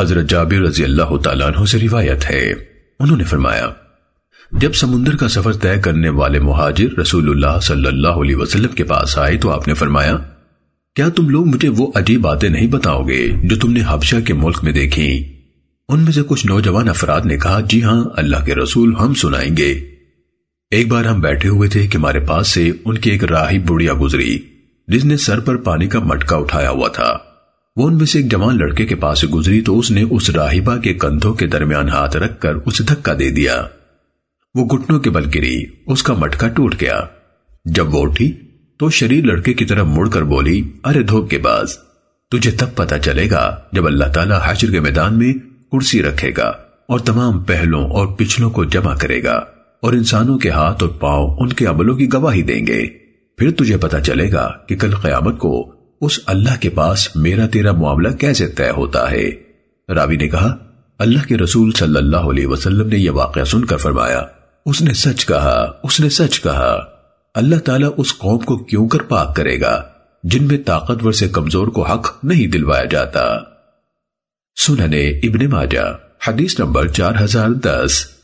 حضرت جابر رضی اللہ تعالیٰ عنہ سے روایت ہے۔ انہوں نے فرمایا، جب سمندر کا سفر طے کرنے والے مہاجر رسول اللہ صلی اللہ علیہ وسلم کے پاس آئے تو آپ نے فرمایا، کیا تم لوگ مجھے وہ عجیب باتیں نہیں بتاؤ گے جو تم نے حبشہ کے ملک میں دیکھی؟ ان میں سے کچھ نوجوان افراد نے کہا جی ہاں اللہ کے رسول ہم سنائیں گے۔ ایک بار ہم بیٹھے ہوئے تھے کہ ہمارے پاس سے ان کی ایک راہی بڑیا گزری، جس نے سر پر پانی کا مٹکا اٹھایا ہوا تھا۔ وہ ان میں سے ایک جوان لڑکے کے پاس گزری تو اس نے اس راہبہ کے کندھوں کے درمیان ہاتھ رکھ کر اسے دھکا دے دیا۔ وہ گھٹنوں کے بل گری، اس کا مٹکا ٹوٹ گیا۔ جب وہ اٹھی تو شریر لڑکے کی طرف مڑ کر بولی، ارے دھوپ کے باز، تجھے تب پتا چلے گا جب اللہ تعالیٰ حشر کے میدان میں کرسی رکھے گا اور تمام پہلوں اور پچھلوں کو جمع کرے گا اور انسانوں کے ہاتھ اور پاؤں ان کے عملوں کی گواہی دیں گے۔ پھر تجھے پتا چلے گا کہ کل قیامت کو اس اللہ کے پاس میرا تیرا معاملہ کیسے طے ہوتا ہے؟ راوی نے کہا، اللہ کے رسول صلی اللہ علیہ وسلم نے یہ واقعہ سن کر فرمایا۔ اس نے سچ کہا، اس نے سچ کہا۔ اللہ تعالیٰ اس قوم کو کیوں کر پاک کرے گا، جن میں طاقتور سے کمزور کو حق نہیں دلوایا جاتا؟ سننے ابن ماجہ، حدیث نمبر چار ہزار دس۔